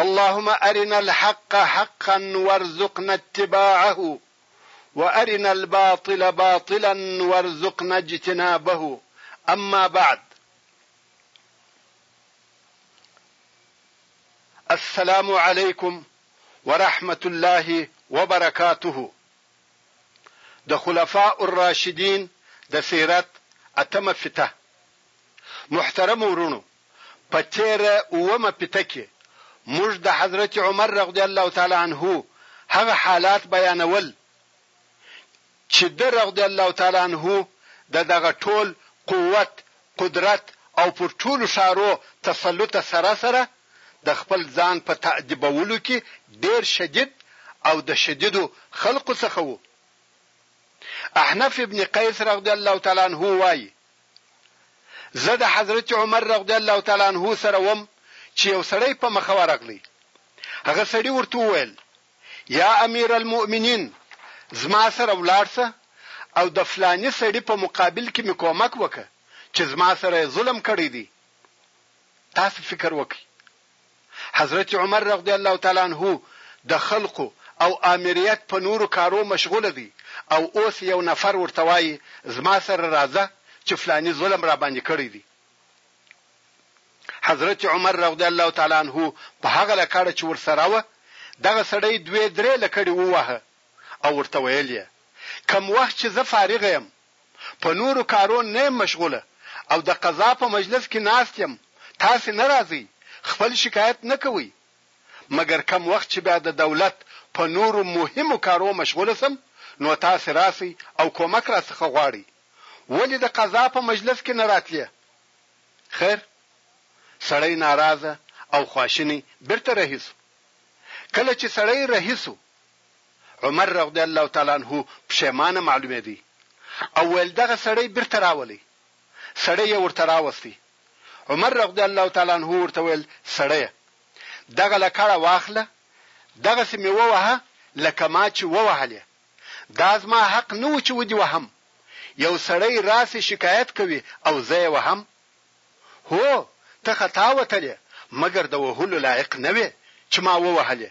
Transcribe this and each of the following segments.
اللهم ارنا الحق حقا وارزقنا اتباعه وارنا الباطل باطلا وارزقنا اجتنابه أما بعد السلام عليكم ورحمة الله وبركاته د خلفاء الراشدین د سیرت اتمه فته محترم ورونو په تېره اوومه پته کې موږ د حضرت عمر رغضی الله تعالی عنه هغه حالات بیانول چې ده رغضی الله تعالی عنه د دغه ټول قوت، قدرت او پر ټولو ښارو تسلط سره سره د خپل ځان په تأدیبولو کې ډېر شدید او د شدیدو خلقو څخه وو. احنف ابن قیس رغضی الله تعالی عنه وايي. زه د حضرت عمر رضی الله تعالی عنه سره وم چې یو سړی په مخه ورغلی هغه سړي ورته وویل یا امیر المؤمنین زما سره ولاړ شه او د فلانی سړي په مقابل کې می کومک وکړه چې زما سره ظلم کړی دی تاسو فکر وکړئ حضرت عمر رضی الله تعالی عنه د خلقو او آمریت په نورو کارو مشغول دی او اوس یو نفر ورته وایی زما سره راځه چې فلانی ظلم راباندې کړی دی. حضرت عمر رضی الله تعالی عنه په هغه لکړه چې ورسره وه دغه سړی دوې درې لکړې وواهه او ورته ویل یې کوم وخت چې زه فارغ یم په نورو کارو نه یم مشغوله او د قضا په مجلس کې ناست یم، تاسې نه راځئ، خپل شکایت نه کوئ، مګر کوم وخت چې بیا د دولت په نورو مهمو کارو مشغوله شم، نو تاسې راشئ او کومک راڅخه غواړئ، ولې د قضا په مجلس کې نه راتلې؟ خیر؟ سړی ناراضه او خواشینی بېرته رهي شو. کله چې سړی رهي شو. عمر رضی الله تعالی عنه پښېمانه معلومېدی او ویل، دغه سړی بیرته راولی. سړی یې ورته راوستی. عمر رضی الله تعالی عنه ورته ویل، سړیه! دغه لکړه واخله، دغسې مې ووهه لکه ما چې ووهلې. دا زما حق نه و چې ودې وهم. یو سړی راسي شکایت کوي او زه یې وهم؟ هو! ته خطا وتلې، مګر د وهلو لایق نه وې چې ما ووهلې.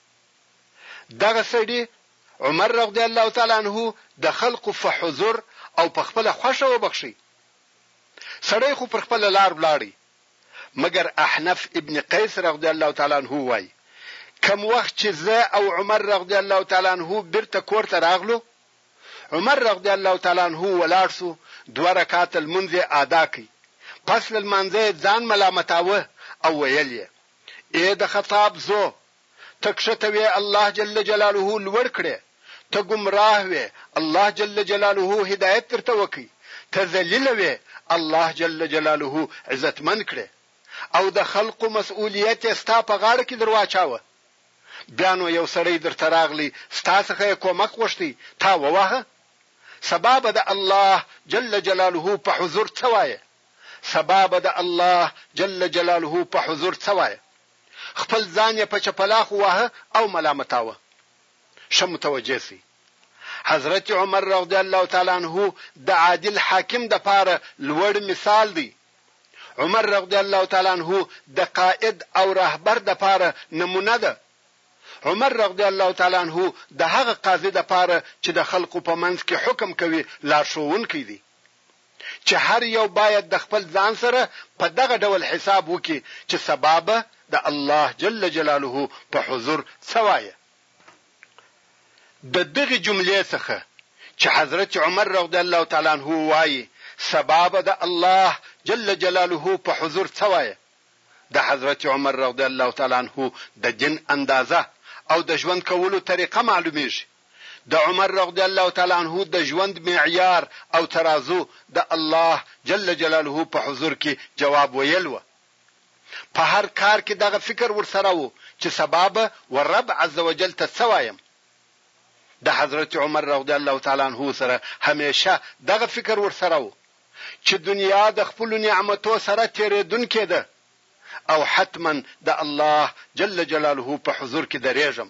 دغه سړي، عمر رضی الله تعالی عنه، د خلقو فه حضور او په خپله خوښه وبخښی. سړی خو پر خپله لار ولاړی. مګر احنف ابن قیس رضی الله تعالی عنه وایی، کوم وخت چی زه او عمر رضی الله تعالی عنه بیرته کور ته راغلو، عمر رضی الله تعالی عنه ولاړ شو، دوه رکعته لمونځ یې آدا کړ، پس له لمانځه یې ځان ملامتاوه او ویل یې. اې د خطاب زو! ته کښته وې الله جل جلاله لوړ کړې، ته ګمراه وې الله جل جلاله هدایت درته وکړي، ته ذلیل وې الله جل جلاله عزتمن کړې او د خلقو مسؤلیت یې ستا په غاړه کې درواچاوه. بیا نو یو سړی درته راغلی ستا څخه یې کومک غوښتی تا وواهه؟ سبا به د الله جل جلاله په حضور څه وایې؟ سبا به د الله جل جلاله په حضور څه وایه؟ خپل ځان یې په چپلاخ وواهه او ملامتاوه. ښه متوجه شئ. حضرت عمر رضی الله تعالی عنه د عادل حاکم د پاره لوړ مثال دی. عمر رضی الله تعالی عنه د قائد او رهبر د پاره نمونه ده. عمر رضی الله تعالی عنه د هغه قاضي د پاره چې د خلقو په منځ کې حکم کوي لارښوونکی دی. چې هر یو باید د خپل ځان سره په دغه ډول حساب وکړي چې سبا به د الله جل جلاله په حضور څه وایه؟ د دغې جملې څخه چې حضرت عمر رضی الله تعالی عنه وایي سبا به د الله جل جلاله په حضور څه وایه؟ د حضرت عمر رضی الله تعالی عنه د دین اندازه او د ژوند کولو طریقه معلومیږي. د عمر رضی الله تعالی عنه د ژوند معیار او ترازو د الله جل جلاله په حضور کې جواب ویل وه. په هر کار کې دغه فکر ورسره وو چې سبا به و رب عز وجل ته څه وایم؟ د حضرت عمر رضی الله تعالی عنه سره همیشه دغه فکر ورسره وو چې دنیا د خپلو نعمتو سره تیریدونکې ده او حتما د الله جل جلاله په حضور کې دریږم.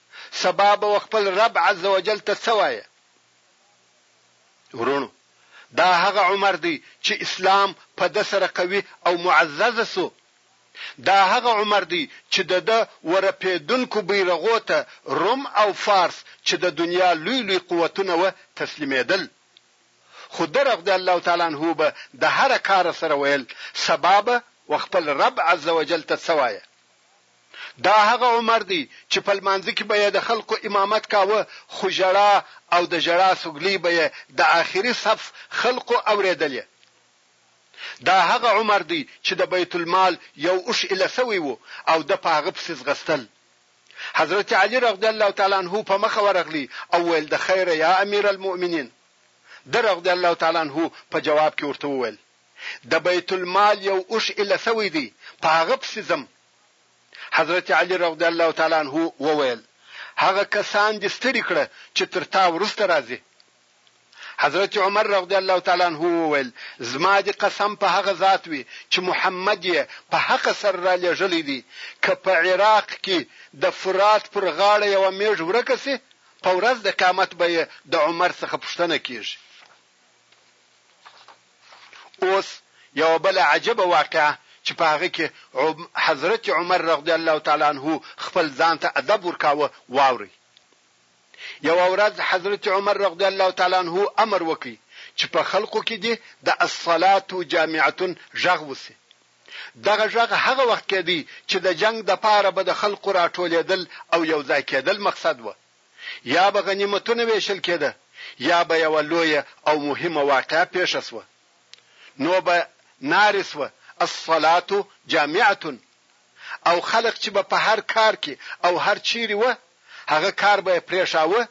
سبا به وخپل رب عز وجل ته څه وايه؟ وروڼو! دا هغه عمر دی چې اسلام په ده سره قوي او معزز شو، دا هغه عمر دی چې د ده ورپېدونکو بيرغو ته روم او فارس چې د دنيا لوی لوی قوتونه وه تسليمېدل، خو ده رضي الله تعالی عنه به د هره کاره سره ويل سبا به وخپل رب عز وجل ته څه وايه؟ دا هغه عمر دی چې په لمانځه کې به یې د خلقو امامت کاوه خو ژړا او د ژړا سوګلۍ به یې د آخري صف خلقو اورېدلې. دا هغه عمر دی چې د بیت المال یو اوښ ایله شوی و او ده په هغه پسې ځغستل. حضرت علي رضی الله تعالی عنه په مخه ورغلی او ویل د خیره یا امیر المؤمنین؟ ده رضی الله تعالی عنه په جواب کې ورته وویل، د بیت المال یو اوښ ایله شوی دی په هغه پسې ځم. حضرت علی رضی الله تعالی عنه وویل، هغه کسان دې ستړي کړه چې تر تا وروسته راځي. حضرت عمر رضی الله تعالی عنه وویل، زما دې قسم په هغه ذات وي چې محمد یې په حق سره رالېږلی دی، که په عراق کې د فرات پر غاړه یوه مېږ ورکه شي، په ورځ د قیامت به یې د عمر څخه پوښتنه کېږي. اوس یوه بله عجبه واقعه چې په هغه کې حضرت عمر رضی الله تعالی عنه خپل ځان ته ادب ورکاوه واورئ. یوه ورځ حضرت عمر رضی الله تعالی عنه امر وکړ چې په خلقو کې دې د الصلاة جامعتون غږ وسي. دغه غږ هغه وخت کېدی چې د جنګ د پاره به د خلقو راټولېدل او یو ځای کېدل مقصد و. یا به غنیمتونه وېشل کېده، یا به یوه لویه او مهمه واقعه پېښه شوه، نو به نارې شوه، الصلاة جامعة! او خلق چې به په هر کار کې او هر چېرې وه، هغه کار به یې پرېښاوه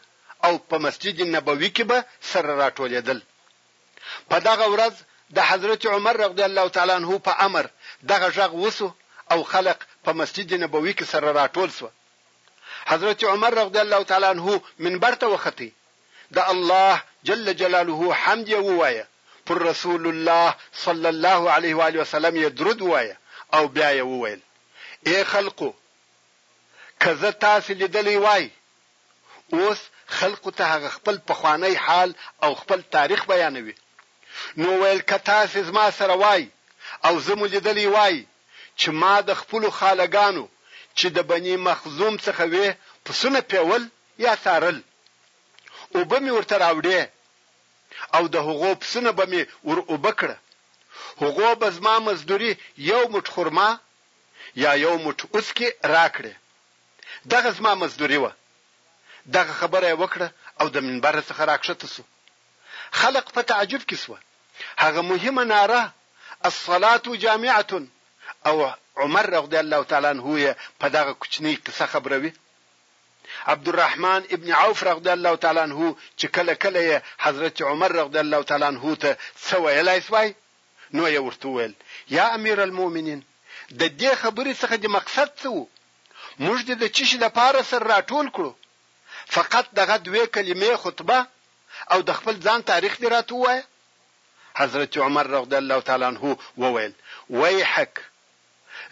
او په مسجد نبوي کې به سره راټولېدل. په دغه ورځ د حضرت عمر رضی الله تعالی عنه په امر دغه ږغ وشو او خلق په مسجد نبوي کې سره راټول شوه. حضرت عمر رضی الله تعالی عنه منبر ته وختی د الله جل جلاله حمد یې ووایه پر رسول الله صلی الله علیه و علیه وسلم یې درود ووایه او بیا یې وویل ای خلقو که زه تاسو لیدلی وای اوس خلقو ته هغه خپل پخوانی حال او خپل تاریخ بیانوي نو ویل که تاسو زما سره وای او زه مو لیدلی وای چې ما د خپلو خاله ګانو چې د بني مخزوم څخه وې پسونه پېول یا څارل اوبه مې ورته راوړې او د هغو پسونه به مې ور اوبه کړه هغو به زما مزدوري یو موټ خرما یا یو موټ اوسکي راکړې دغه زما مزدوري وه دغه خبره یې وکړه او د منبره څخه راکښته شو. خلق په تعجب کې شوه. هغه مهمه ناره، الصلاة جامعة، او عمر رضی الله تعالی عنه یې په دغه کوچنۍ قصه خبروي. عبدالرحمن ابن عوف رضی الله تعالی عنه چې کله کله یې حضرت عمر رضی الله تعالی عنه ته څه ویلای شوای نو یې ورته وویل، یا امیر المؤمنین! د دې خبرې څخه دې مقصد څه و؟ موږ دې د څه شي لپاره سره راټول کړو؟ فقط دغه دوې کلمې، خطبه، او د خپل ځان تاریخ دې راته ووایه؟ حضرت عمر رضی الله تعالی عنه وویل، ویحک!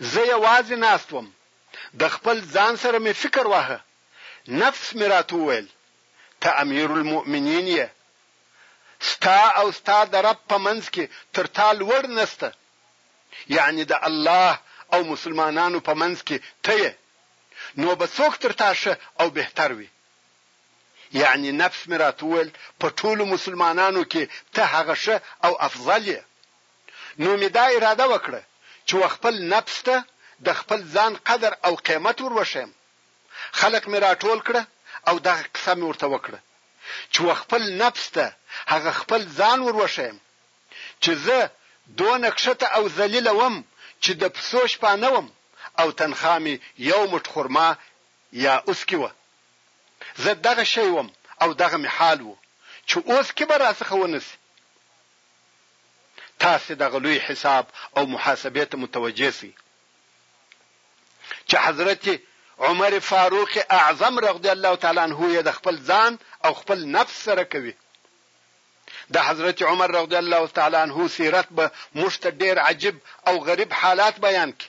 زه یوازې ناست وم، د خپل ځان سره مې فکر واهه، نفس مې راته وویل، ته امیرالمؤمنین یې، ستا او ستا د رب په منځ کې تر تا لوړ نشته، یعنې د الله او مسلمانانو په منځ کې ته یې، نو به څوک تر تا ښه او بهتر وي؟ یعنی نفس می راته وویل په ټولو مسلمانانو کی ته هغه ښه او افضل یې نو می دا اراده وکړه چی وخپل نفس ته د خپل ځان قدر او قیمت وروښیم خلق می راټول کړه او دغه قصه می ورته وکړه چی وخپل نفس ته هغه خپل ځان وروښیم چی زه دونه کښته او ذلیله وم چی د پسو شپانه وم او تنخا می یو مټ خرما یا اوسکی وه. زه دغه شی وم او دغه مې حال وو چې اوس کې به راڅخه ونه شي. تاسې دغه لوی حساب او محاسبې ته متوجه شئ چې حضرت عمر فاروق اعظم رضی الله تعالی عنه یې د خپل ځان او خپل نفس سره کوي د حضرت عمر رضی الله تعالی عنه سیرت به موږ ته ډیر عجیب او غریب حالات بیان کړي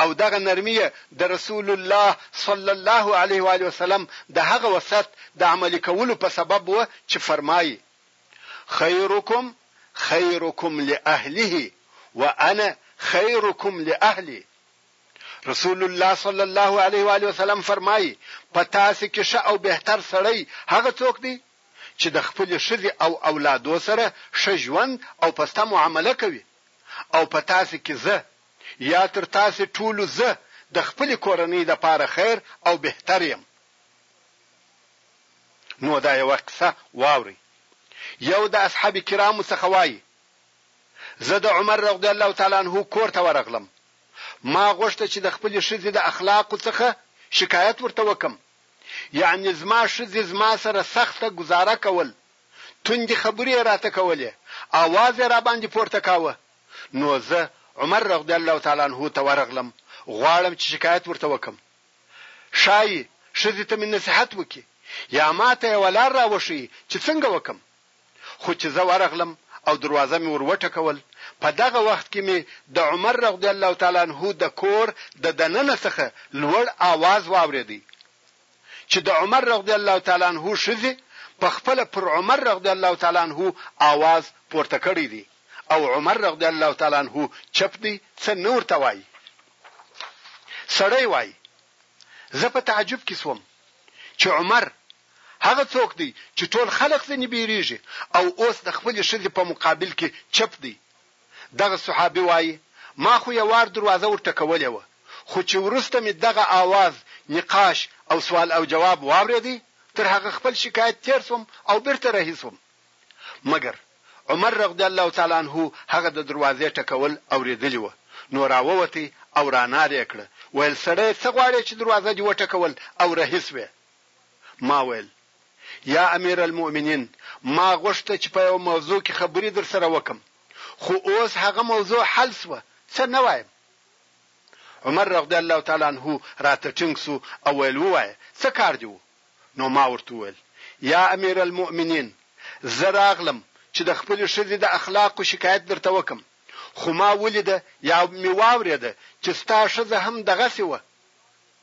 او دغه نرمي يې د رسول الله صلی الله علیه و آله وسلم د هغه وصیت د عملي کولو په سبب وه چې فرمايي، خيرکم خيرکم لاهله وانا خيرکم لاهلي، رسول الله صلی الله علیه و آله وسلم فرمايي، په تاسې کې ښه او بهتر سړی هغه څوک دی چې د خپلې ښځې او اولادو سره ښه ژوند او پسته معامله کوي او په تاسې کې زه، یا تر تاسې ټولو زه د خپلې کورنۍ لپاره خیر او بهتر یم. نو دا یوه قصه واورئ. یو د اصحاب کرامو څخه وايي، زه د عمر رضی الله تعالی عنه کور ته ورغلم. ما غوښته چې د خپلې ښځې د اخلاقو څخه شکایت ورته وکړم. یعنې زما ښځې زما سره سخته ګوزاره کول، تندې خبرې یې راته کولې، اواز یې راباندې پورته کاوه، نو زه عمر رضی الله تعالی عنه ته ورغلم غواړم چې شکایت ورته وکړم ښايي ښځې ته مې نصیحت وکړي یا ماته یوه لار راوښیي چې څنګه وکړم خو چې زه ورغلم او دروازه مې ور وټکول په دغه وخت کې مې د عمر رضی الله تعالی عنه د کور د دننه څخه لوړ آواز واورېدی چې د عمر رضی الله تعالی عنه ښځې په خپله پر عمر رضی الله تعالی عنه آواز پورته کړی دی او عمر رضی الله تعالی عنه چپ دی څه نه ورته وایي. سړی وایي، زه په تعجب کې شوم چې عمر هغه څوک دی چې ټول خلق ځنې بیریږي او اوس د خپلې ښځې په مقابل کې چپ دی دغه صحابي وايي، ما خو یو وار دروازه ور ټکولې وه، خو چې وروسته مې دغه آواز، نقاش، او سوال او جواب واورېدی، تر هغه خپل شکایت تېر شوم او بېرته رهي شوم. مګر عمر رضی الله تعالی عنه هغه د دروازې ټکول اورېدلي وه، نو راووتی او رانارې یې کړه، ویل، سړیه! څه غواړې چې دروازه دې وټکول او رهي شوې؟ ما ویل، یا امیر المؤمنین ما غوښته چې په یوه موضوع کې خبرې درسره وکړم خو اوس هغه موضوع حل شوه څه نه وایم عمر رضی الله تعالی عنه راته ټینګ شو او ویل ووایه څه کار دې وو نو ما ورته وویل یا امیر المؤمنین زه راغلم چې د خپلې ښځې د اخلاقو شکایت درته وکم خو ما ولیده یا مې واورېده چې ستا ښځه هم دغسې وه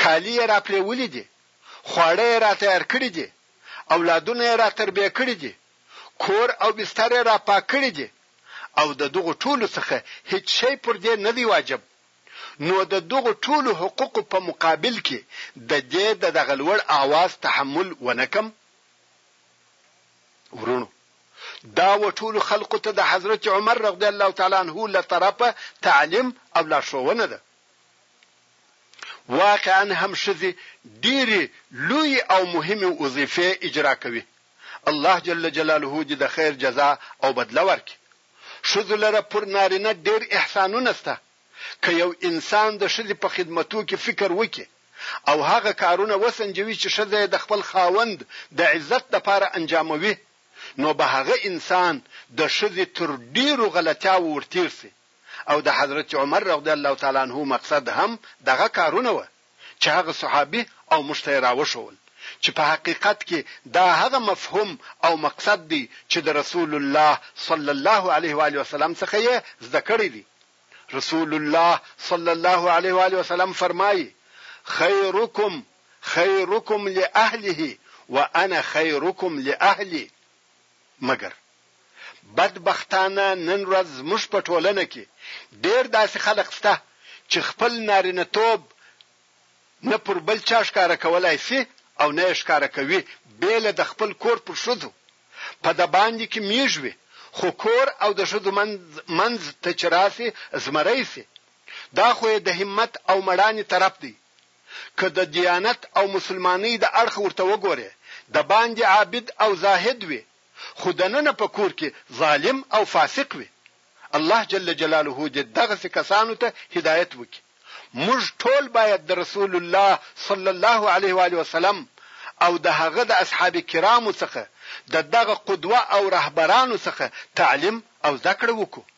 کالي یې راپرېولي دي، خواړه یې راتیار کړي دي، اولادونه یې راتربیه کړي دي، کور او بستر یې راپاک کړي دي او د دغو ټولو څخه هیڅ شی پر دې نه دی واجب، نو د دغو ټولو حقوقو په مقابل کې د دې د دغه لوړ اواز تحمل ونه کړم؟ وروڼو! دا و ټولو خلقو ته د حضرت عمر رضی الله تعالی عنه له طرفه تعلیم او لارښوونه ده. واقعا هم ښځې ډېرې لويې او مهمې وظيفې اجرا کوي الله جل جلاله دې د خير جزا او بدله ورکړي ښځو لره پر نارينه ډېر احسانونه شته که یو انسان د ښځې په خدمتو کې فکر وکړي او هغه کارونه وسنجوي چې ښځه یې د خپل خاوند د عزت لپاره انجاموي نو به هغه انسان د ښځې تر ډېرو غلطیاو ورتېر شي او د حضرت عمر رضی الله تعالی عنه مقصد هم دغه کارونه وه چې هغه صحابي او موږ ته یې راوښول چې په حقیقت کې دا هغه مفهوم او مقصد دی چې د رسول الله صلی الله علیه وآله وسلم څخه یې زده کړی دی رسول الله صلی الله علیه وآله وسلم فرمایي خیرکم خیرکم لأهله وانا خیرکم لأهلی مګر بد بختانه نن ورځ زموږ په ټولنه کې ډېر داسې خلق شته چې خپل نارینه توب نه پر بل چا ښکاره کولای شي او نه یې ښکاره کوي بېله د خپل کور پر ښځو په دباندې کې میږوي خو کور او د ښځو منځ ته چې راشي زمری شي دا خو یې د همت او مړانې طرف دی که د دیانت او مسلمانۍ د اړخه ورته وګورې، د باندې عابد او زاهد وي، خو دننه په کور کې ظالم او فاسق وي. الله جل جلاله دې دغسې کسانو ته هدایت وکړي. موږ ټول باید د رسول الله صلی الله علیه وآله وسلم او د هغه د اصحاب کرامو څخه، د دغه قدوه او رهبرانو څخه تعلیم او زده کړه وکړو.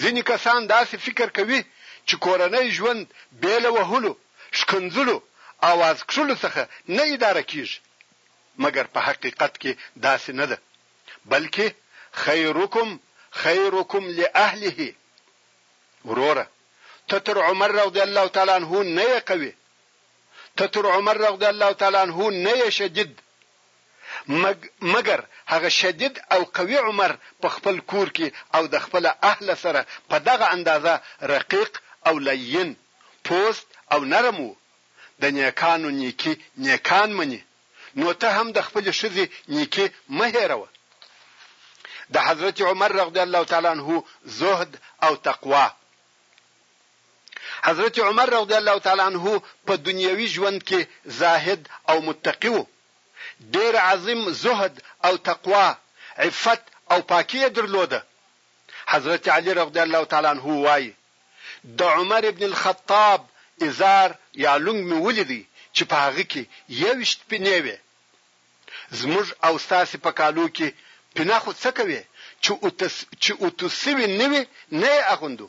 ځینې کسان داسې فکر کوي چې کورنی ژوند بې له وهلو، ښکنځلو او آز کښلو څخه نه اداره کېږي، مګر په حقیقت کې داسې نه ده، بلکې خیرکم خیرکم لاهله، وروره! ته تر عمر رضی الله تعالی عنه نه یې قوي، ته تر عمر رضی الله تعالی عنه نه یې شدید، مګر هغه شدید او قوي عمر په خپل کور کې او د خپله اهله سره په دغه اندازه رقیق او لین پوست او نرم و، د نیکانو نیکي نیکان مني، نو ته هم د خپلې ښځې نیکي مه هېروه. د حضرت عمر رضی الله تعالی عنه زهد او تقوا. حضرت عمر رضی الله تعالی عنه په دنیوي ژوند کې زاهد او متقي و، ډېر عظیم زهد او تقوا، عفت او پاکي یې درلوده. حضرت علي رضی الله تعالی عنه وايي، د عمر بن الخطاب ازار یا لونګ مې ولید چې په هغه کې یوویشت پینې وې. زموږ او ستاسې په کالو کې پینه خو څه کوې چې اوتو سوي نه وي نه یې اغوندو.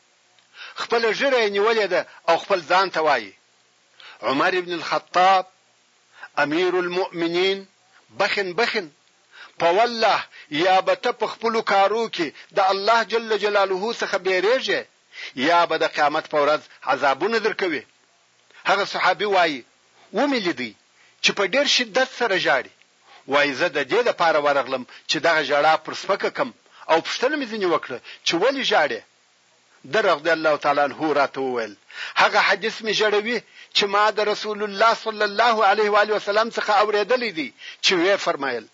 خپله ږیره یې نیولې ده او خپل ځان ته وایي عمر ابن الخطاب امیر المؤمنین بخن بخن په والله یا به ته په خپلو کارو کې د الله جل جلاله څخه بیریږې یا به د قیامت په ورځ عذابونه درکوي هغه صحابي وايي، ومې لیدی چې په ډېر شدت سره ژاړي، وايي زه د دې لپاره ورغلم چې دغه ژړا پر سپکه کړم او پوښتنه مې ځینې وکړه چې ولې ژاړې؟ ده رضی الله تعالی عنه راته وویل، هغه حدیث مې ژړوي چې ما د رسول الله صلی الله علیه وآله وسلم څخه اورېدلی دی چې ویې فرمایل،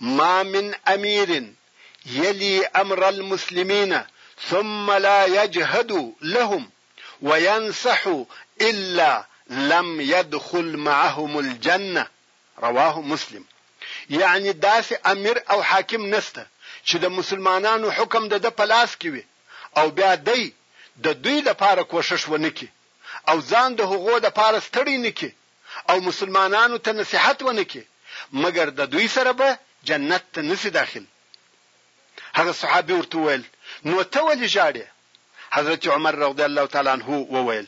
ما من امیر یلی امرالمسلمین ثم لا یجهد لهم، وينصح الا لم يدخل معهم الجنه رواه مسلم يعني داسې امير او حاکم نشته چې د مسلمانانو حکم د ده په لاس کې وي او بيا دی د دوی لپاره کوښښ ونه کړي او ځان د هغو لپاره ستړی نه کړي او مسلمانانو ته نصيحت ونه کړي مګر د دوی سره به جنت ته نشي داخل هغه صحابي ورته وويل نو ته ولې ژاړې حضرت عمر رضی الله تعالی عنه وویل،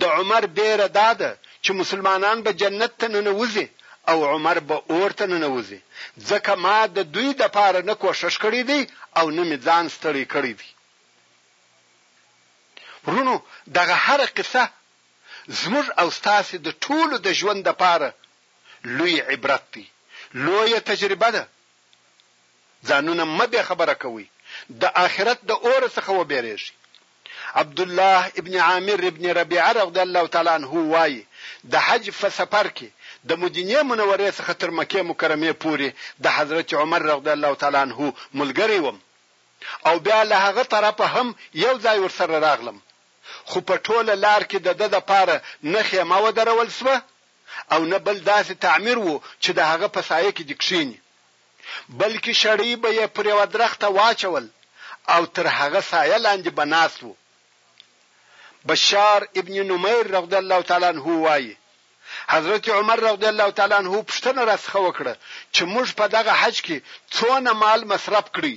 د عمر بېره دا ده چې مسلمانان به جنت ته ننوځي او عمر به اور ته ننوځي، ځکه ما د دوی دپاره نه کوښښ کړی دی او نه مې ځان ستړی کړی دی. وروڼو! دغه هره قصه زموږ او ستاسې د ټولو د ژوند دپاره لوی عبرت دی، لویه تجربه ده ځانونه مه بې خبره کوئ، د آخرت د اوره څخه وبېرېږئ. عبدالله ابن عامر ابن ربيعه رضي الله تعالی عنه وايي، د حج فه سفر کي د مدينې منورې څخه تر مکې مکرمې پوري د حضرت عمر رضي الله تعالی عنه ملګری وم او بيا له هغه طرفه هم يو ځای ورسره راغلم خو په ټوله لار کي د ده دپاره نه خيمه ودرول سوه او نه بل داسې تعمیر وو چې د هغه په سایه کې دې کښېني، بلکې شړۍ به یې پر یوه درخته واچول او تر هغه سایه لاندې به ناست وو. بشار ابن نمیر رضی الله تعالی عنه وايي، حضرت عمر رضی الله تعالی عنه پوښتنه راڅخه وکړه چې موږ په دغه حج کې څونه مال مصرف کړی؟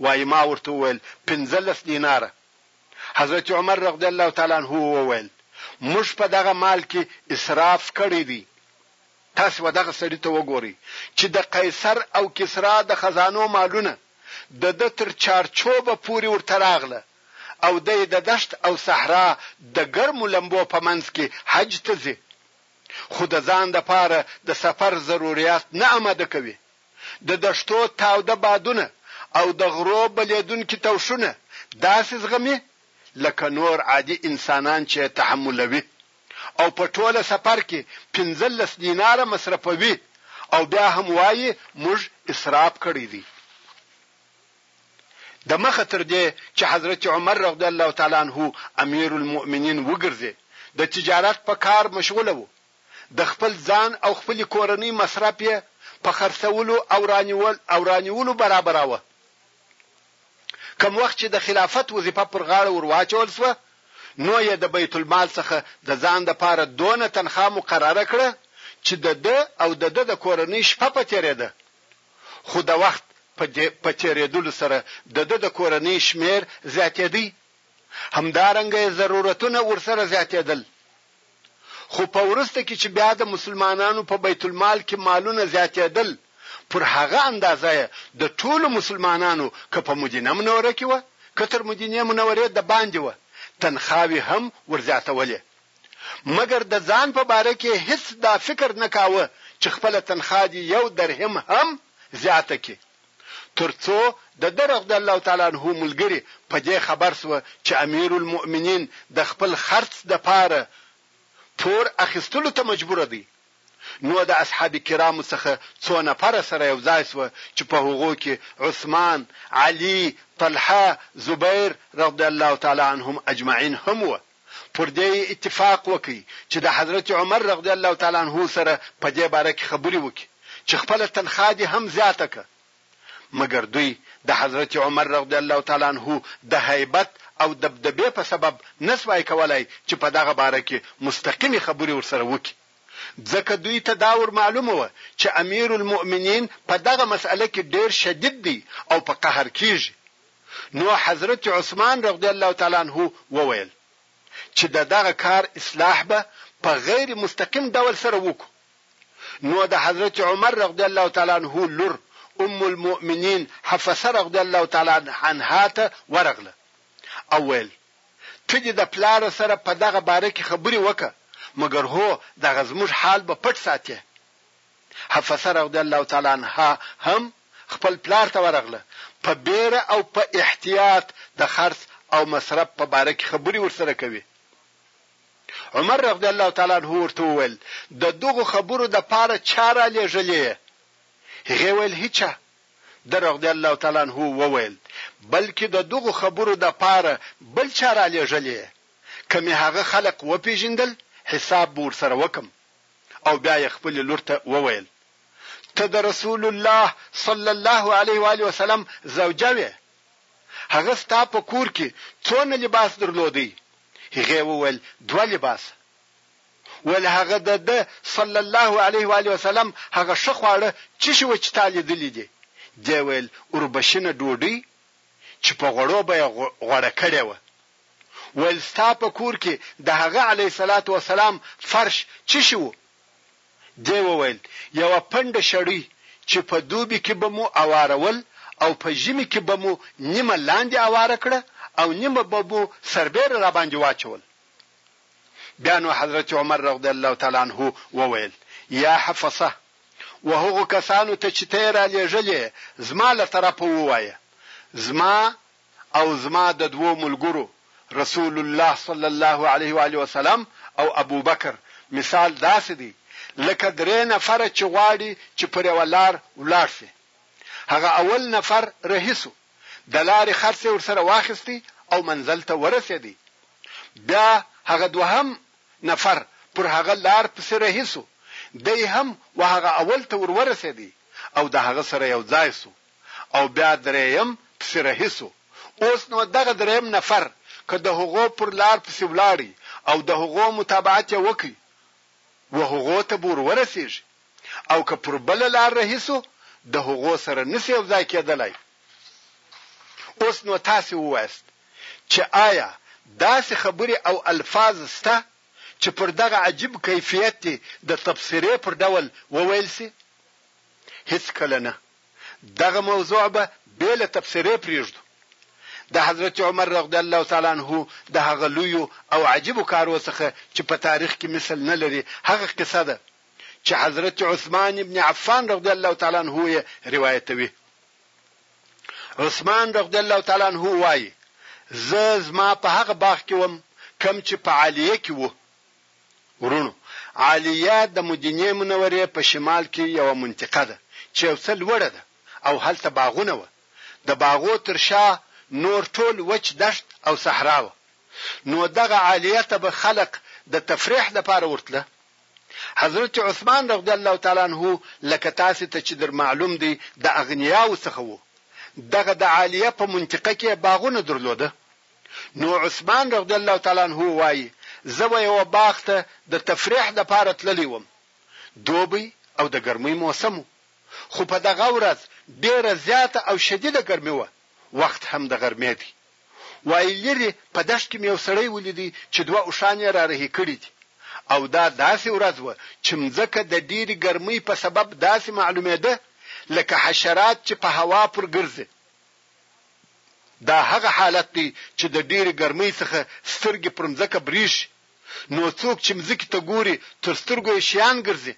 وايي ما ورته وویل، پنځلس دیناره. حضرت عمر رضی الله تعالی عنه وویل، موږ په دغه مال کې اسراف کړی دی. تاسې به دغه سړي ته وګورئ چې د قیصر او کسرا د خزانو مالونه د ده تر چارچوبه پورې ورته راغله او دی د دشت او صحرا د ګرمو لمبو په منځ کې حج ته ځي، خو د ځان لپاره د سفر ضروریات نه اماده کوي. د دښتو تاوده بادونه او د غرو بلېدونکي توشونه داسې زغمي لکه نور عادي انسانان چې یې تحملوي او په ټوله سفر کې پنځلس دیناره مصرفوي او بیا هم وايي موږ اسراف کړی دی. د مخه تر دې چې حضرت عمر رضی الله تعالی عنه امیرالمؤمنین وګرځي د تجارت په کار مشغوله و، د خپل ځان او خپلې کورنۍ مصرف یې په خرڅولو او رانیول او رانیولو برابراوه. کوم وخت چې د خلافت وظیفه پر غاړه ور واچول شوه، نو یې د بیت المال څخه د ځان لپاره دونه تنخوا مقرره کړه چې د ده او د ده د کورنۍ شپه په تېرېده. خو د وخت په په تېرېدلو سره د ده د کورنۍ شمېر زیاتېدی، همدارنګه یې ضرورتونه ورسره زیاتېدل. خو په وروسته کې چې بیا د مسلمانانو په بیت المال کې مالونه زیاتېدل پر هغه اندازه یې د ټولو مسلمانانو که په مدینه منوره کې وه که تر مدینې منورې د باندې وه تنخاوې هم ورزیاتولې مګر د ځان په باره کې هیڅ دا فکر نه کاوه چې خپله تنخوا دې یو درهم هم زیاته کړي. تر څو د ده رضی الله تعالی عنه ملګري په دې خبر شوه چې امیر المؤمنین د خپل خرڅ د پاره پور اخیستلو ته مجبور دی، نو د اصحاب کرامو څخه څو نفره سره یو ځای شوه چې په هغو کې عثمان، علی، طلحه، زبیر رضی الله تعالی عنهم اجمعین هم وه. پر دې يې اتفاق وکړ چې د حضرت عمر رضی الله تعالی عنه سره په دې باره کې خبرې وکړي چې خپله تنخوا دې هم زياته کړه مګر دوی د حضرت عمر رضی الله تعالی عنه د هيبت او دبدبې په سبب نه شوای کولای چې په دغه باره کې مستقيمې خبرې ورسره وکړي ځکه دوی ته دا ور معلومه وه چې اميرالمؤمنين په دغه مسئله کې ډېر شديد دی او په قهر کېږي نو حضرت عثمان رضی الله تعالی عنه وویل چې ددغه کار اصلاح به په غیر مستقیم ډول سره وکړو نو د حضرت عمر رضی الله تعالی عنه لور ام المؤمنین حفصه رضی الله تعالی عنها ته ورغله او ویل ته دې د پلار سره په دغه باره کې خبرې وکړه مګر هو دغه زموږ حال به پټ ساتې حفصه رضی الله تعالی عنها هم خپل پلار ته ورغله، په بېره او په احتیاط د خرڅ او مصرف په باره کې خبرې ورسره کوي. عمر رضی الله تعالی عنه ورته وویل، د دغو خبرو د پاره چا را لېږلې یې؟ هغې ویل، هیچا. ده رضی الله تعالی عنه وویل، بلکې د دغو خبرو د پاره بل چا را لېږلې یې؟ که مې هغه خلق وپېژندل، حساب به ورسره وکړم. او بیا یې خپلې لور ته وویل، ته د رسول الله صلی الله علیه و آله وسلم زوجه وې، هغه ستا په کور کې څونه لباس درلود؟ هغې وویل، دوه لباسه. ویل، هغه د ده صلی الله علیه و آله وسلم هغه ښه خواړه څه شي وه چې تا لیدلي دي؟ دې ویل، اوربشینه ډوډۍ چې په غوړو به یې غوړه کړې وه. ویل ستا په کور کې د هغه علیه صلات وسلام فرش څه شي وو؟ دې وویل، یوه پنډه شړۍ چې په دوبي کې به مو اوارول او په ژمي کې به مو نیمه لاندې اواره کړه او نیمه به مو سربېره راباندې واچول. بیا نو حضرت عمر رضی الله تعالی عنه وویل، یا حفصه! وهغو کسانو ته چې ته یې رالېږلې یې زما له طرفه ووایه، زما او زما د دوو ملګرو رسول الله صلی الله علیه وآله وسلم او ابوبکر مثال داسې دی لکه درې نفره چې غواړي چې پر یوه لار ولاړ شي. هغه اول نفر رهي شو، د لارې خرڅ یې ورسره واخیست او منزل ته ورسېد. بیا هغه دوهم نفر پر هغه لار پسې رهي شو، دی هم و هغه اول ته ور ورسېد او د هغه سره یو ځای شو. او بیا درېیم پسې رهي شو، اوس نو دغه درېیم نفر که د هغو پر لار پسې ولاړ او د هغو متابعت یې وکړ و هغو ته به ور ورسېږي او که پر بله لار رهي شو د هغو سره نه شي یوځای کېدلای. اوس نو تاسې ووایاست چې آیا داسې خبرې او الفاظ شته چې پر دغه عجیب کیفیت دې د تبصرې پر ډول وویل شي؟ هېڅکله نه. دغه موضوع به بې له تبصرې پرېږدو. د حضرت عمر رغضی الله تعالی عنه د هغه لویو او عجیبو کارو څخه چې په تاریخ کې مثل نه لري هغه قصه ده چې حضرت عثمان ابن عفان رغضی الله تعالی عنه یې روایتوي. عثمان رغضی الله تعالی عنه وايي، زه زما په هغه باغ کې وم کوم چې په عالیه کې وو. وروڼو! عالیه د مدینې منورې په شمال کې یوه منطقه ده چې یو څه لوړه ده او هلته باغونه وه. د باغو تر شا نور ټول وچ دښت او صحرا وه. نو دغه عالیه ته به خلق د تفریح لپاره ورتله. حضرت عثمان رضی الله تعالی عنه لکه تاسې ته چې در معلوم دی د اغنیاوو څخه و. دغه د عالیه په منطقه کې باغونه درلوده. نو عثمان رضی الله تعالی عنه وايي، زه به یوه باغ ته د تفریح لپاره تللی وم، دوبی او د ګرمۍ موسم و، خو په دغه ورځ ډېره زیاته او شدیده ګرمي وه، وخت هم د غرمې دی. وايي، لیرې په دښت کې مې یو سړی ولید چې دوه اوښان یې رارهي کړي دي او دا داسې ورځ وه چې مځکه د ډېرې ګرمۍ په سبب داسې معلومېده لکه حشرات چې په هوا پر ګرځي. دا هغه حالت دی چې د ډېرې ګرمۍ څخه سترګې پر مځکه برېښي، نو څوک چې مځکې ته ګوري تر سترګو یې شیان ګرځي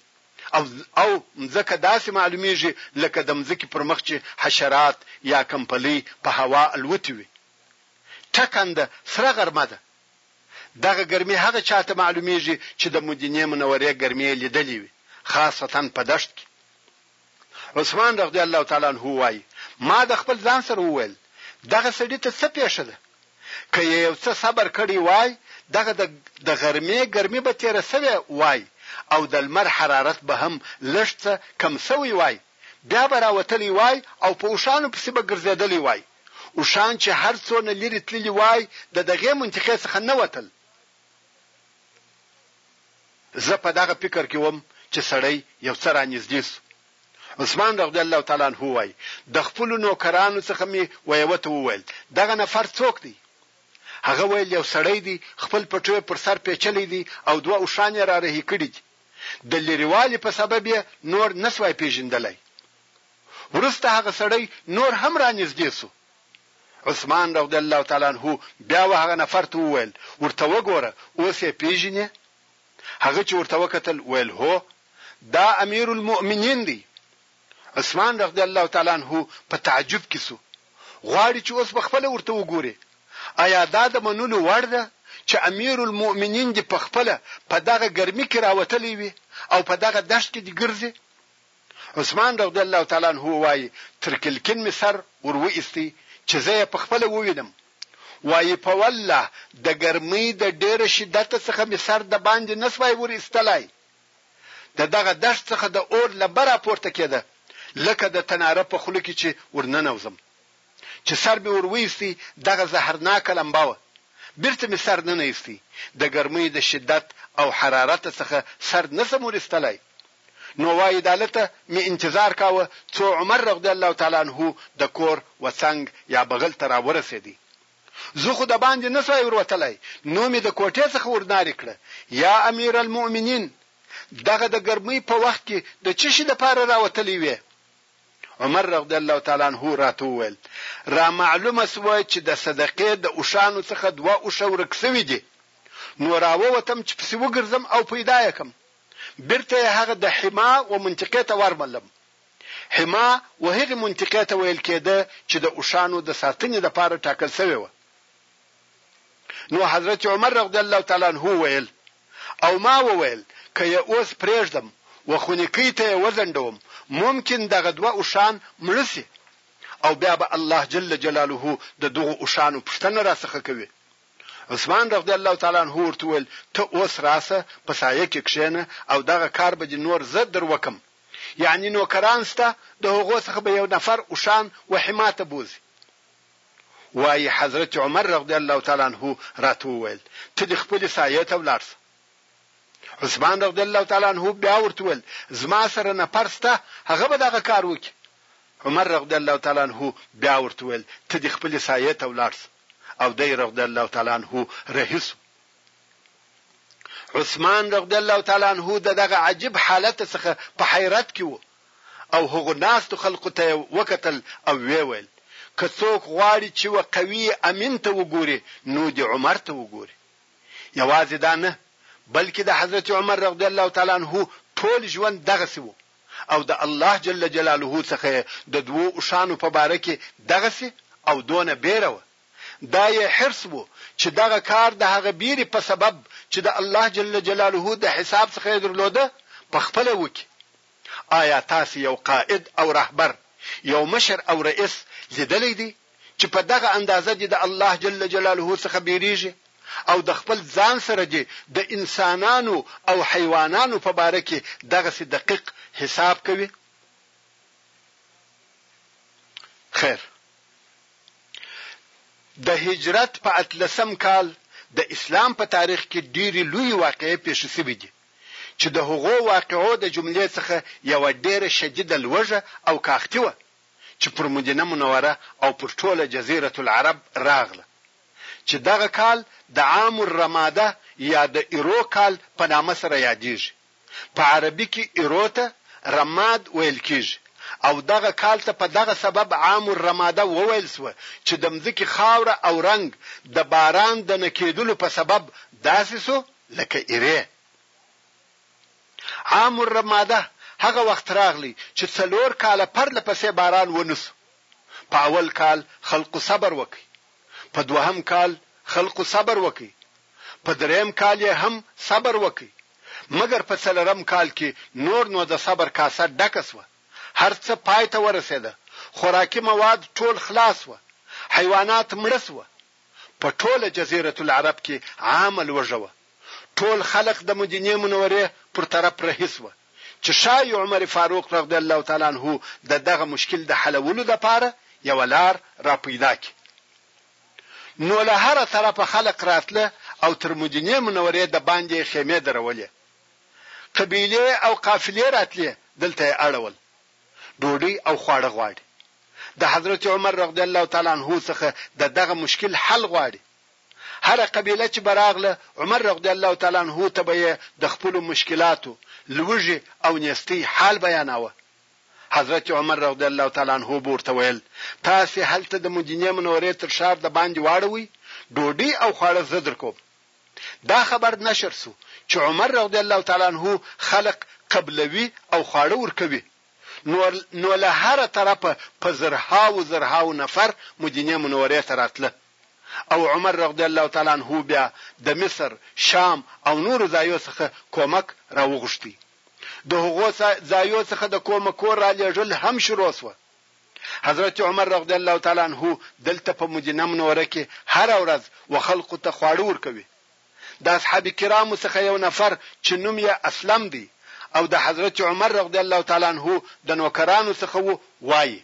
او او مځکه داسې معلومېږي لکه د مځکې پر مخ چې حشرات یا کمپلۍ په هوا الوتي وي. ټکنده سره غرمه ده. دغه ګرمي هغه چا ته معلومېږي چې د مدینې منورې ګرمې لیدلې وي، خاصتاً په دښت کې. عثمان رضی الله تعالی عنه وايي، ما د خپل ځان سره وویل، دغه سړي ته څه پېښه ده؟ که یې یو څه صبر کړی وای، دغه د د غرمې ګرمي به تېره شوې وای او د لمر حرارت به هم لږ څه کم شوی وای، بیا به راوتلی وای او په اوښانو پسې به ګرځېدلی وای. اوښان چې هر څونه لرې تللي وای، د دغې منطقې څخه نه وتل. زه په دغه فکر کې وم چې سړی یو څه را نږدې شو. عثمان رضی الله تعالی عنه وایي، د خپلو نوکرانو څخه مې ویوه ته وویل، دغه نفر څوک دی؟ هغه ویل، یو سړی دی، خپل پټو یې پر سر پېچلی دی او دوه اوښان یې را رهي کړي دي. د لرېوالي په سبب یې نور نه شوای پېژندلای. وروسته هغه سړی نور هم را نږدې شو. عثمان رضی الله تعالی عنه بیا و هغه نفر ته وویل، ورته وګوره، اوس یې پېژنې؟ هغه چې ورته وکتل ویل، هو! دا امیرالمؤمنین دی. عثمان رضی الله تعالی عنه په تعجب کې شو، غواړي چې اوس به خپله ورته وګوري، ایا دا د منلو وړ ده چې امیرالمؤمنین دې پخپله په دغه ګرمي کې راوتلی وي او په دغه دښت کې دې ګرځي؟ عثمان رضی الله تعالی عنه وايي، تر کلکین مې سر ور وایست چې زه یې په خپله ووینم، وايي، په والله د ګرمۍ د ډېره شدته څخه مې سر د باندې نه شوای ور ایستلای، د دغه دښت څخه د اور لمبه را پورته کېده لکه د تناره په خوله کې چې ور ننوځم، چې سر مې ور وایست دغه زهرناکه لمبه وه، بېرته مې سر ننه ایست، د ګرمۍ د شدت او حرارت څخه سر نه شم ور ایستلای. نو وايي دالته مې انتظار کاوه څو عمر رغضی الله تعالی عنه د کور و څنګ يا بغل ته راورسېدی زه خو دباندې نه شوای وروتلای نو مې د کوټې څخه ورنارې کړه يا امير المؤمنين دغه د ګرمۍ په وخت کې د څه شي دپاره راوتلی وې؟ عمر رغضی الله تعالی عنه راته وويل رامعلومه شوه چې د صدقې د اوښانو څخه دوه اوښه ورک شوي دي نو راووتم چې پسې وګرځم او پيدا يې کړم. بیرته یې هغه د حما و منطقې ته وربللم. حما و هغې منطقې ته ویل کیده چې د اوښانو د ساتنې لپاره ټاکل شوې وه. نو حضرت عمر رضی الله تعالی عنه ویل، او ما وویل که یې اوس پریږدم و خونیکۍ ته یې وځنډوم ممکن دغه دوه اوښان مړه شي او بیا به الله جل جلاله د دغو اوښانو پوښتنه راڅخه کوي. عثمان رضی الله تعالی عنه ورته وویل، ته اوس راشه په سایه کې کښېنه او دغه کار به دې نور زه در وکړم، یعنې نوکران شته د هغو څخه به یو نفر اوښان و حما ته بوځي. وايي حضرت عمر رضی الله تعالی عنه راته وویل، ته دې خپلې سایې ته ولاړ شه. عثمان رضی الله تعالی عنه بیا ورته وویل، زما سره نفر شته هغه به دغه کار وکړي. عمر رضی الله تعالی عنه بیا ورته وویل، ته دې خپلې سایې ته ولاړ شه. او دی رضی الله تعالی عنه رهي شو. عثمان رضی الله تعالی عنه د دغه عجیب حالت څخه په حیرت کې و او هغو ناستو خلقو ته یې وکتل او ویې ویل، که څوک غواړي چې و قوي امین ته وګوري نو دې عمر ته وګوري. یوازې دا نه بلکې د حضرت عمر رضی الله تعالی عنه ټول ژوند دغسې و او د الله جل جلاله څخه یې د دوو اوښانو په باره کې دغسې او دونه بېره وه، دا یې حرص و چې دغه کار د هغه بېرې په سبب چې د الله جل جلاله د حساب څخه یې درلوده په خپله وکړي. آیا تاسې یو قائد او رهبر، یو مشر او رئیس، لیدلی دی؟ چې په دغه اندازه دې د الله جل جلاله څخه بېرېږي او د خپل ځان سره دې د انسانانو او حیوانانو په باره کې دغسې دقیق حساب کوي؟ خیر د هجرت په اتلسم کال د اسلام په تاریخ کې ډېری لوی واقعې پیښې شوې دي چې د هغو واقعو د جملې څخه یو ډېره شدیده لوږه او کاختی و چې پر مدینه منوره او پر ټوله جزیرة العرب راغله چې دغه کال د عام الرمادة یا د ایرو کال په نامه سره یادیږي، په عربي کې ایرو ته، رماد، ویل کیږي او دغه کال ته په دغه سبب عام الرمادة وویل شوه چې د مځکې خاوره او رنګ د باران د نه کیدلو په سبب داسې شو لکه ایرې. عام الرماده هغه وخت راغلی چې څلور کاله پرله پسې باران ونشو. په اول کال خلقو صبر وکړ. په دوهم کال خلقو صبر وکړ. په درېیم کال یې هم صبر وکړ. مګر په څلورم کال کې نور نو د صبر کاسه ډکه شوه. هر څه پای ته ورسېده. خوراکي مواد ټول خلاص وه. حیوانات مړه شوه. په ټوله جزیرة العرب کې عامه لوږه وه، ټول خلق د مدینې منورې پر طرف رهي شوه چې ښايي عمر فاروق رضی الله تعالی عنه د دغه مشکل د حلولو لپاره یوه لار را پیدا کړي. نو له هره طرفه خلق راتله او تر مدینې منورې د باندې یې خیمې درولې. قبیلې او قافلې راتلې دلته یې اړول. ډوډۍ او خواړه غواړي د حضرت عمر رضی الله تعالی عنه څخه د دغه مشکل حل غواړي هره قبیله چې به راغله عمر رضی الله تعالی عنه ته به یې د خپلو مشکلاتو، لوږې او نیستۍ حال بیاناوه حضرت عمر رضی الله تعالی عنه به ورته ویل تاسې هلته د مدینې منورې تر ښار د باندې واړوئ ډوډۍ او خواړه زه درکوم. دا خبر نشر شو چې عمر رضی الله تعالی عنه خلق قبلوي او خواړه ورکوي نو نو له هره طرفه په زرهاوو زرهاوو نفر مدینې منورې ته راتله او عمر رضی الله تعالی عنه بیا د مصر، شام او نورو ځایو څخه کومک راوغوښتی. د هغو ځایو څخه د کومکو رالېږل هم شروع شوه. حضرت عمر رضی الله تعالی عنه دلته په مدینه منوره کې هر ورځ و خلقو ته خواړه ورکوي د اصحاب کرامو څخه یو نفر چې نوم یې اسلم دی او د حضرت عمر رضی الله تعالی عنه د نوکرانو څخه وو وایي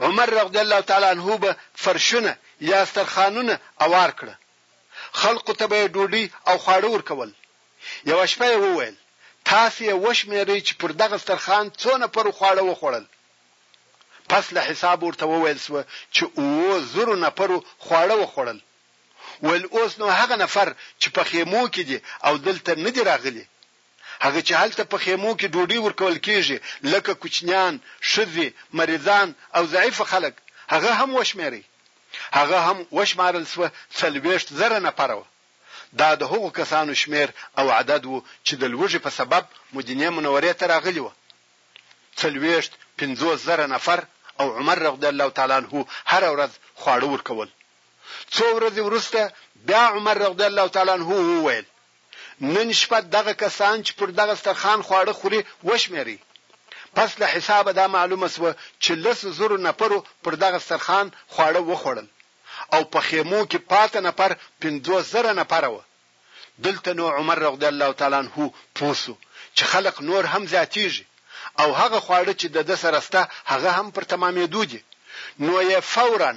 عمر رضی الله تعالی عنه به فرشونه یا سترخانونه اوار کړه خلکو ته به ډوډۍ او خواړه ورکول یوه شپه یې وویل، تاسې یې وشمېرئ چې پر دغه سترخان څو نفرو خواړه وخوړل؟ پس له حساب ورته وویل شوه چې اوو زرو نفرو خواړه وخوړل. ویل، اوس نو هغه نفر چې په خېمو کې دي او دلته نه دي راغلي، هغه چې هلته په خېمو کې ډوډۍ ورکول کېږي، لکه کوچنیان، ښځې، مریضان او ضعیف خلک، هغه هم وشمېرئ. هغه هم وشمارل شوه، څلوېښت زره نفره وه. دا د هغو کسانو شمېر او عدد وو چې د لوږې په سبب مدینې منورې ته راغلي وه، څلوېښت، پنځوس زره نفر او عمر رضی الله تعالی عنه هره ورځ خواړه ورکول. څو ورځې وروسته بیا عمر رضی الله تعالی عنه وویل، نن شپه دغه کسان چې پر دغه سترخان خواړه خوري وشمېرئ. پس له حسابه دا معلومه شوه چې لسو زرو نفرو پر دغه سترخان خواړه وخوړل. او په خیمو کې پاته نفر پنځوس زره نفره وه، دلته نو عمر رضی الله تعالی عنه پوه شو چې خلق نور هم زیاتیږي او هغه خواړه چې دده سره شته هغه هم پر تمامیدو دي نو یې فورا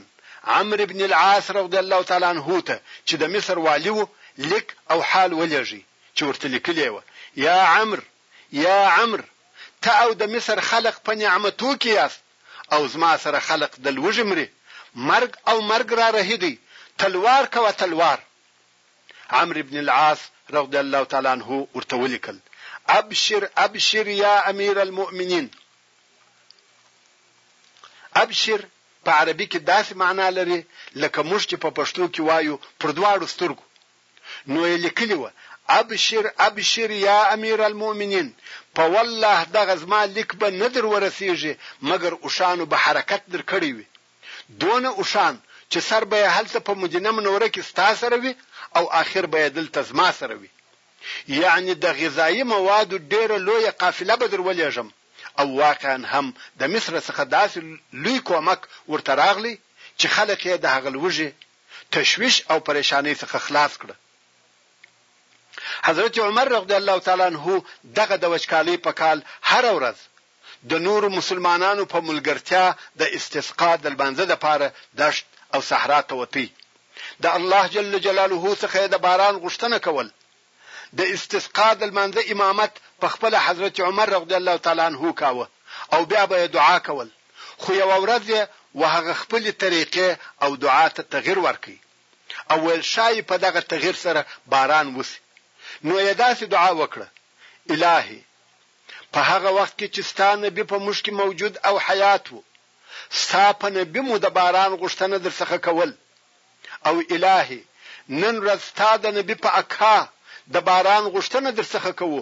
عمرو بن العاص رضی الله تعالی عنه ته چې د مصر والي و لیک او حال ولیږی چې ورته لیکلي یې وه یا عمرو یا عمرو ته او د مصر خلق په نعمتو کې یاست او زما سره خلق د لوږې مري مرګ او مرګ را رهي دی تلوار کوه تلوار عمرو بن العاص رضی الله تعالی عنه ورته ولیکل ابشر ابشر یا امیر المؤمنین ابشر په عربي کې داسې معنا لري لکه موږ چې په پښتو کې وایو پر دواړو سترګو نو یې لیکلي وه، ابشر ابشر یا امیر المؤمنین، په والله دغه زما لیک به نه در ورسېږي مګر اوښانو به حرکت در کړی وي، دونه اوښان چې سر به یې هلته په مدینه منوره کې ستا سره وي او اخر به یې دلته زما سره وي، یعنې د غذایي موادو ډېره لویه قافله به در ولېږم او واقعاً هم د مصر څخه داسې لوی کومک ورته راغلی چې خلک یې د هغه لوږې تشویش او پریشانۍ څخه خلاص کړه. حضرت عمر رضی الله تعالی عنه دغه د وچکالۍ په کال هره ورځ د نورو مسلمانانو په ملګرتیا د استسقا د لمانځه لپاره دښت او صحرا ته وتی، د الله جل جلاله څخه یې د باران غوښتنه کول، د استسقا د لمانځه امامت په خپله حضرت عمر رضی الله تعالی عنه کاوه او بیا به یې دعا کول خو یوه ورځ یې و هغه خپلې طریقې او دعا ته تغیر ورکړ او ویل ښایي په دغه تغیر سره باران وشي نو یې داسې دعا وکړه الهي په هغه وخت کې چې ستا نبي په موږ کې موجود او حیات وو ستا په نبي مو د باران غوښتنه درڅخه کول او الهی نن ورځ ستا د نبی په اکها د باران غوښتنه درڅخه کوو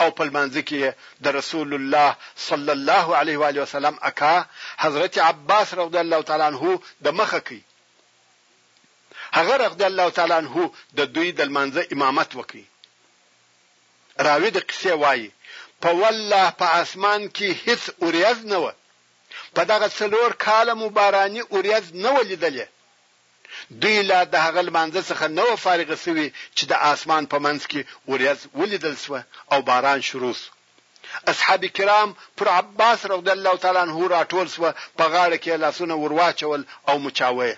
او په لمانځه کې یې د رسول الله صلی الله علیه وآله وسلم اکا حضرت عباس رضی الله تعالی عنه د مخه کوي هغه رضی الله تعالی عنه د دوی د لمانځه امامت وکړي راوی د قصې وایي په والله په اسمان کې هیڅ اوریاز نه و په دغه څلور کاله مو باراني ورېځ نه وه ليدلې. دوی لا د هغه لمانځه څخه نه وه فارغه شوي چې د آسمان په منځ کې ورېځ وليدل شوه او باران شروع شو. اصحاب کرام پر عباس رضی الله تعالی عنه راټول شوه، په غاړه کې يې لاسونه ور واچول او مچاوه يې.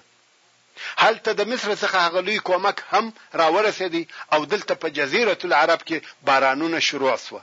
هلته د مصر څخه هغه لوی کومک هم راورسېد او دلته په جزيرة العرب کې بارانونه شروع شوه.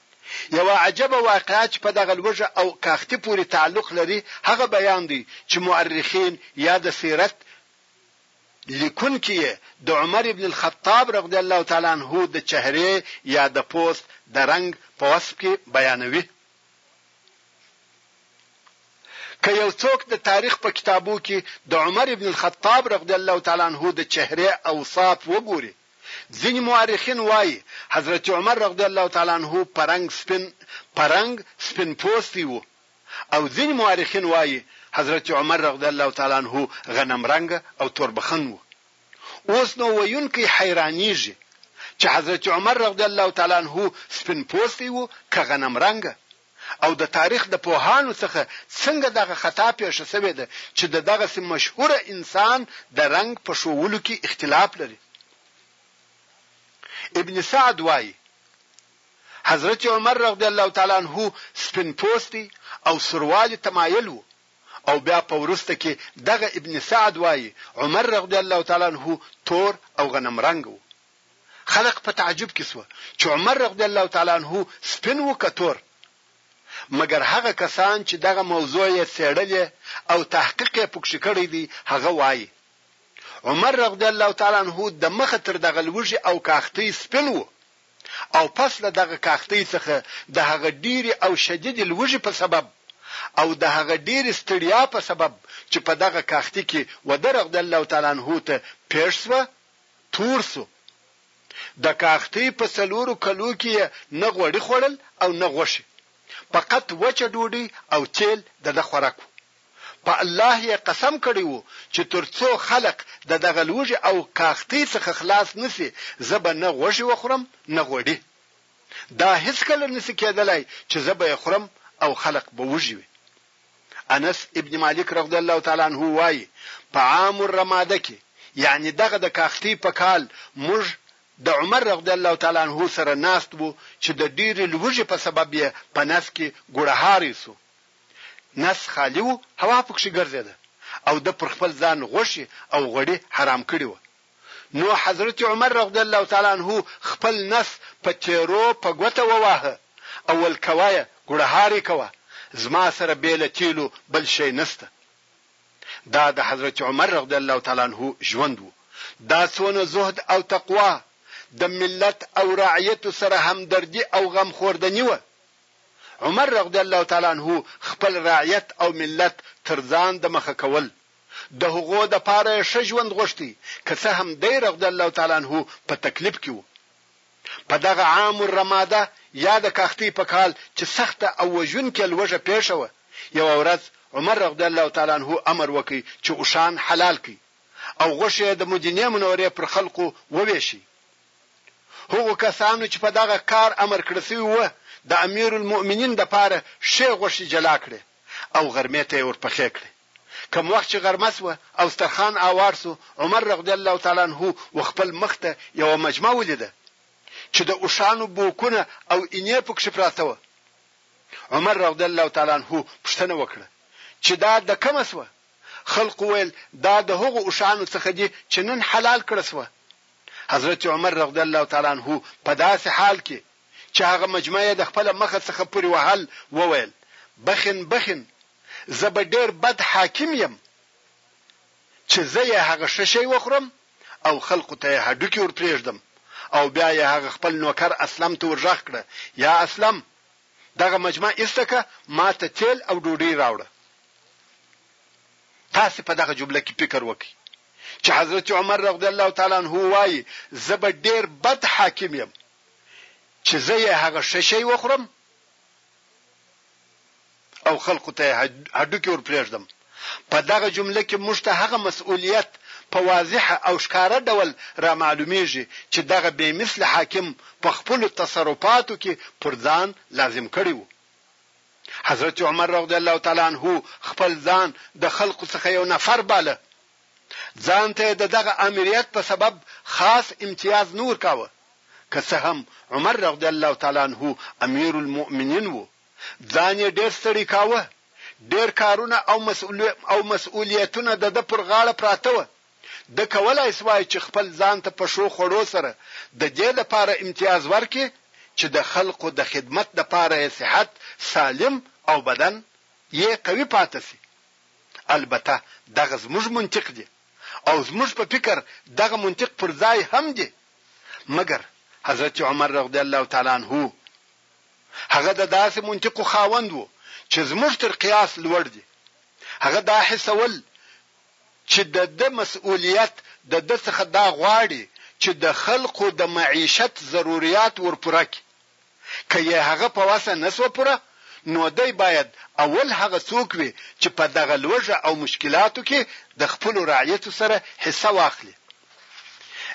یوه عجبه واقعه چې په دغه لوږه او کاختي پورې تعلق لري هغه بیان دی چې مؤرخین یا د سیرت لیکونکي یې د عمر ابن الخطاب رضی الله تعالی عنه د چهرې یا د پوست د رنګ په وصف کې بیانوي که یو څوک د تاریخ په کتابو کې د عمر ابن الخطاب رضی الله تعالی عنه د چهره اوصاف وګوري ځینې مورخین وايي، حضرت عمر رضی الله تعالی عنه په رنګ سپین، په رنګ سپین پوستی، و او ځینې مورخین وايي، حضرت عمر رضی الله تعالی عنه غنم رنګه او توربخن و. اوس نو ویونکی حیرانېږي، چې حضرت عمر رضی الله تعالی عنه سپین پوستی و که غنم رنګه؟ او د تاریخ د پوهانو څخه څنګه دغه خطا پېښه شوې ده چې د دغسې مشهور انسان د رنګ په ښوولو کې اختلاف لري. ابن سعد وايي، حضرت عمر رضی الله تعالی عنه سپین پوستی او سوروالي ته مایل و او بیا په وروسته کې دغه ابن سعد وايي، عمر رضی الله تعالی عنه تور او غنم رنګ و. خلق په تعجب کې شوه چې عمر رضی الله تعالی عنه سپین وو که تور؟ مګر هغه کسان چې دغه موضوع یې څېړلې او تحقیق یې پکښې کړی دی هغه وایي عمر رضی الله تعالی عنه د مخه تر دغه لوږې او کاختۍ سپین وو او پس له دغه کاختۍ څخه د هغه ډېرې او شدیدې لوږې په سبب او د هغه ډېرې ستړیا په سبب چې په دغه کاختي کې وده رضی الله تعالی عنه ته پېښ شوه تور شو. د کاختي په څلورو کلو کې يې نه غوړي خوړل او نه غوښې. فقط وچه ډوډۍ او تېل د ده خوراک و. په الله يې قسم کړی و چې تر څو خلق د دغه لوږې او کاختي څخه خلاص نه شي، زه به نه غوښې وخورم نه غوړي. دا هېڅکله نه شي کېدلای چې زه به يې خورم او خلق به وږي وي. انس ابن مالک رضی الله تعالی عنه وايي، په عام الرماده کې، يعنې دغه د کاختي په کال، موږ د عمر رضی الله تعالی عنه سره ناست وو چې د ډېرې لوږې په سبب يې په نس کې ګوړهاری شو. نس خالي و، هوا پکښې ګرځېده او ده پر خپل ځان غوښې او غوړي حرام کړي وه. نو حضرت عمر رضی الله تعالی عنه خپل نس په تیرو په ګوته وواهه او ول کوه یې ګوړهاری کوه زما سره بې له تیلو بل شی نشته. دا د حضرت عمر رضی الله تعالی عنه ژوند و دا څونه زهد او تقوا د ملت او رعیتو سره همدردي او غمخوردني وه. عمر رضی الله تعالی عنه خپل رعیت او ملت تر ځان د مخه کول د هغو د پاره يې ښه ژوند غوښتی که څه هم دی رغضی الله تعالی عنه په تکليف کې وو. په دغه عام الرماده يا د کاختۍ په کال چې سخته او وژونکې لوږه پېښه وه، يوه ورځ عمر رضی الله تعالی عنه امر وکړ چې اوښان حلال کړي او غوښې يې د مدينې منورې پر خلقو ووېشی. هغو کسانو چې په دغه کار امر کړ شوي وه د امير المؤمنين د پاره ښې غوښې جلا کړې او غرمې ته يې ورپخې کړې. کوم وخت چې غرمه شوه او سترخان آوار شو، عمر رغدی الله تعالی عنه و خپل مخ ته یوه مجمع ولیده چې د اوښانو بوکونه او اینې پکښې پراته وه. عمر رغدی الله تعالی عنه پوښتنه وکړه چې دا د کومه شوه؟ خلقو ویل دا د هغو اوښانو څخه دي چې نن حلال کړه شوه. حضرت عمر رغدی الله تعالی عنه په داسې حال کې چې هغه مجمع یې د خپله مخه څخه پورې وهل وویل، بخن بخن! زه به ډېر بد حاکم یم چې زه یې هغه ښه شی وخورم او خلقو ته یې هډوکي ور پرېږدم او بیا یې هغه خپل نوکر اسلم ته ور ږغ کړه، یا اسلم! دغه مجمع ایسته که، ما ته تېل او ډوډۍ راوړه. تاسې په دغه جمله کې فکر وکړئ چې حضرت عمر رضی الله تعالی عنه وايي، زه به ډېر بد حاکم یم چې زه یې هغه ښه شی وخورم او خلکو ته هډوکي ور پرېږدم. په دغه جمله کې موږ ته هغه مسؤلیت په واضح او ښکاره ډول را معلومېږي چې دغه بې مثله حاکم په خپلو تصرفاتو کې پر ځان لازم کړی و. حضرت عمر رضی الله تعالی عنه خپل ځان د خلکو څخه یو نفر باله، ځان ته یې د دغه آمریت په سبب خاص امتیاز نه ورکاوه، که څه هم عمر رضی الله تعالی عنه امیرالمؤمنین وو، ځان یې ډېر ستړی کاوه، ډېر کارونه او مسؤلیتونه د ده پر غاړه پراته وه، ده کولای شوای چې خپل ځان ته په ښو خوړو سره د دې لپاره امتیاز ورکړي چې د خلقو د خدمت لپاره یې صحت سالم او بدن یې قوي پاتې شي. البته دغه زموږ منطق دي او زموږ په فکر دغه منطق پر ځای هم دي مګر حضرت عمر رضی الله تعالی عنه هغه د داسې منطقو خاوند وو چې زموږ تر قیاس لوړ دي هغه دا حسول چې د ده مسؤلیت د ده څخه دا غواړي چې د خلقو د معیشت ضروریات ورپوره کړي که یې هغه په وسه نه شوه پوره، نو دی باید اول هغه څوک وي چې په دغه لوږه او مشکلاتو کې د خپلو رعیتو سره حصه واخلي.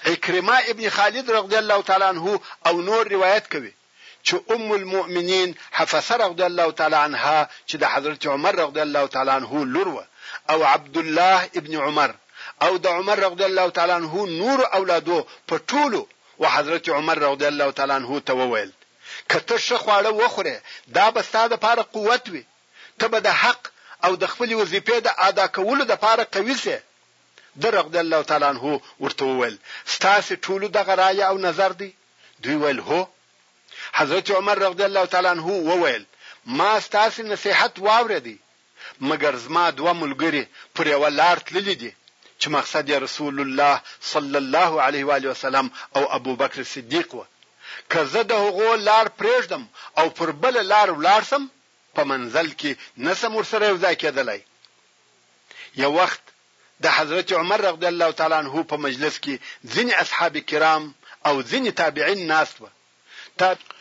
عکرمه ابن خالد رضی الله تعالی عنه او نور روایت کوي چې ام المؤمنین حفصه رضی الله تعالی عنها چې د حضرت عمر رضی الله تعالی عنه لور وه او عبدالله ابن عمر او د عمر رضی الله تعالی عنه نورو اولادو په ټولو و حضرت عمر رضی الله تعالی عنه ته وویل، که ته ښه خواړه وخورې دا به ستا دپاره قوت وي، ته به د حق او د خپلې وظیفې د ادا کولو دپاره قوي شې. ده رضی الله تعالی عنه ورته وویل، ستاسې ټولو دغه رایه او نظر دی؟ دوی ویل، هو. حضرت عمر رضی الله تعالی عنه وویل، ما ستاسې نصیحت واورېدی، مګر زما دوه ملګري پر یوه لار تللي دي چې مقصد یې رسول الله صلی الله علیه وآله وسلم او ابوبکر صدیق وه، که زه د هغو لار پرېږدم او پر بله لار ولاړ شم، په منزل کې نه شم ورسره یوځای کېدلای. یو وخت د حضرت عمر رضی الله تعالی عنه په مجلس کې ځینې اصحاب کرام او ځینې تابعین ناست وه، تابعین